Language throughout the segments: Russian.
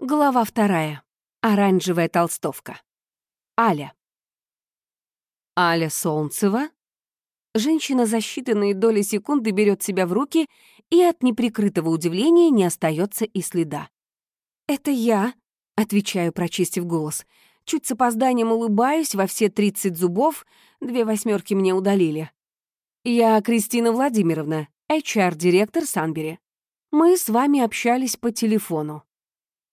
Глава вторая. Оранжевая толстовка. Аля. Аля Солнцева. Женщина за считанные доли секунды берет себя в руки, и от неприкрытого удивления не остается и следа. «Это я», — отвечаю, прочистив голос. Чуть с опозданием улыбаюсь во все 30 зубов, две восьмерки мне удалили. «Я Кристина Владимировна, HR-директор Санбери. Мы с вами общались по телефону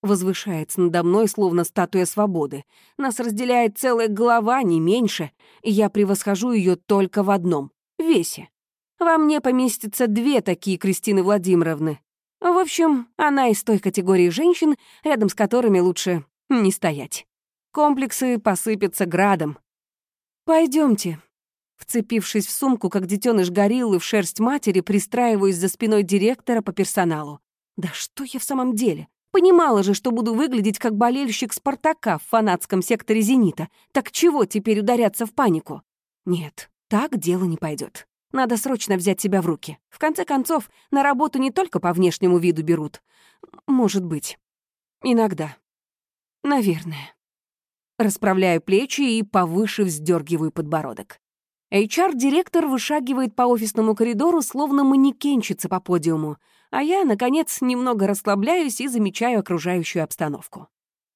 возвышается надо мной, словно статуя свободы. Нас разделяет целая голова, не меньше, и я превосхожу ее только в одном — весе. Во мне поместятся две такие Кристины Владимировны. В общем, она из той категории женщин, рядом с которыми лучше не стоять. Комплексы посыпятся градом. Пойдемте. Вцепившись в сумку, как детеныш гориллы в шерсть матери, пристраиваюсь за спиной директора по персоналу. Да что я в самом деле? Понимала же, что буду выглядеть как болельщик «Спартака» в фанатском секторе «Зенита». Так чего теперь ударяться в панику? Нет, так дело не пойдет. Надо срочно взять себя в руки. В конце концов, на работу не только по внешнему виду берут. Может быть. Иногда. Наверное. Расправляю плечи и повыше вздергиваю подбородок. HR-директор вышагивает по офисному коридору, словно манекенщица по подиуму — а я, наконец, немного расслабляюсь и замечаю окружающую обстановку.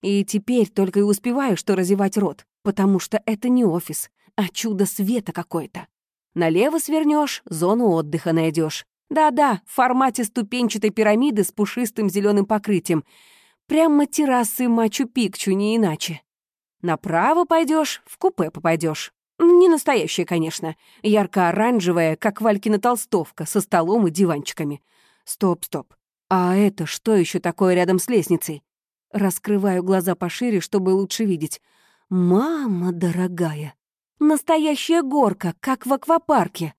И теперь только и успеваю, что разевать рот, потому что это не офис, а чудо света какое-то. Налево свернешь, зону отдыха найдешь. Да-да, в формате ступенчатой пирамиды с пушистым зеленым покрытием. Прямо террасы Мачу-Пикчу, не иначе. Направо пойдешь, в купе попадешь. Не настоящее, конечно. Ярко-оранжевое, как Валькина толстовка, со столом и диванчиками. Стоп, стоп. А это что еще такое рядом с лестницей? Раскрываю глаза пошире, чтобы лучше видеть. Мама дорогая. Настоящая горка, как в аквапарке.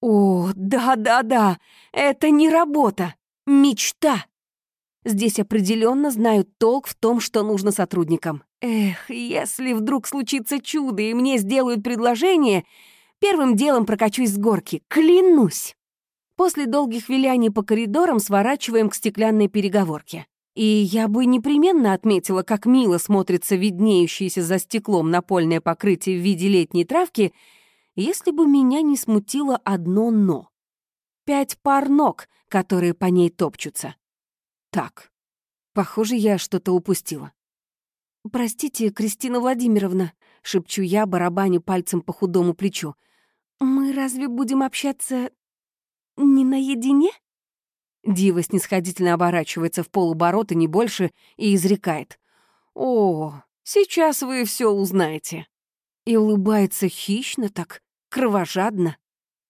О, да-да-да, это не работа, мечта. Здесь определенно знают толк в том, что нужно сотрудникам. Эх, если вдруг случится чудо и мне сделают предложение, первым делом прокачусь с горки, клянусь. После долгих виляний по коридорам сворачиваем к стеклянной переговорке. И я бы непременно отметила, как мило смотрится виднеющееся за стеклом напольное покрытие в виде летней травки, если бы меня не смутило одно «но». Пять пар ног, которые по ней топчутся. Так, похоже, я что-то упустила. «Простите, Кристина Владимировна», — шепчу я, барабаню пальцем по худому плечу. «Мы разве будем общаться «Не наедине?» Дива снисходительно оборачивается в полуборота, не больше, и изрекает. «О, сейчас вы все узнаете». И улыбается хищно так, кровожадно.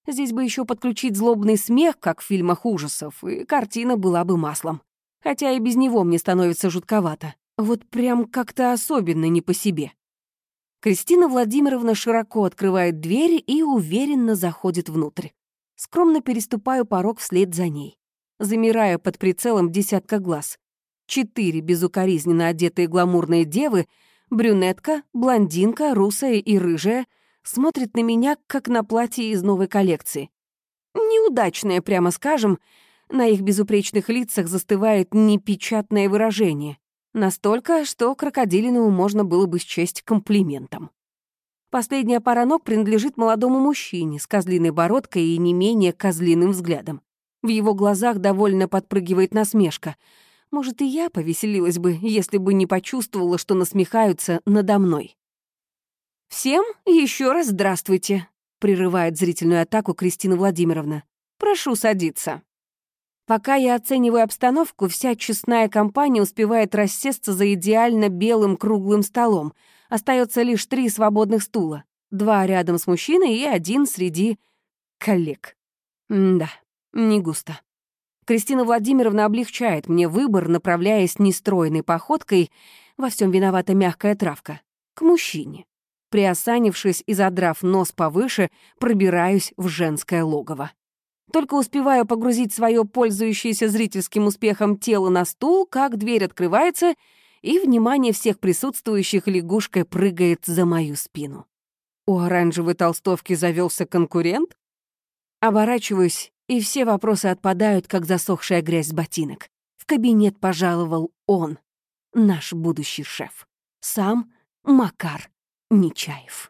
Здесь бы еще подключить злобный смех, как в фильмах ужасов, и картина была бы маслом. Хотя и без него мне становится жутковато. Вот прям как-то особенно не по себе. Кристина Владимировна широко открывает дверь и уверенно заходит внутрь скромно переступаю порог вслед за ней. Замираю под прицелом десятка глаз. Четыре безукоризненно одетые гламурные девы, брюнетка, блондинка, русая и рыжая, смотрят на меня, как на платье из новой коллекции. Неудачное, прямо скажем, на их безупречных лицах застывает непечатное выражение. Настолько, что крокодилину можно было бы счесть комплиментом. Последняя пара ног принадлежит молодому мужчине с козлиной бородкой и не менее козлиным взглядом. В его глазах довольно подпрыгивает насмешка. Может, и я повеселилась бы, если бы не почувствовала, что насмехаются надо мной. «Всем еще раз здравствуйте», — прерывает зрительную атаку Кристина Владимировна. «Прошу садиться». Пока я оцениваю обстановку, вся честная компания успевает рассесться за идеально белым круглым столом — Остается лишь три свободных стула. Два рядом с мужчиной и один среди коллег. М да, не густо. Кристина Владимировна облегчает мне выбор, направляясь нестройной походкой, во всем виновата мягкая травка, к мужчине. Приосанившись и задрав нос повыше, пробираюсь в женское логово. Только успеваю погрузить свое пользующееся зрительским успехом тело на стул, как дверь открывается — и внимание всех присутствующих лягушкой прыгает за мою спину. У оранжевой толстовки завелся конкурент? Оборачиваюсь, и все вопросы отпадают, как засохшая грязь с ботинок. В кабинет пожаловал он. наш будущий шеф. Сам Макар Нечаев.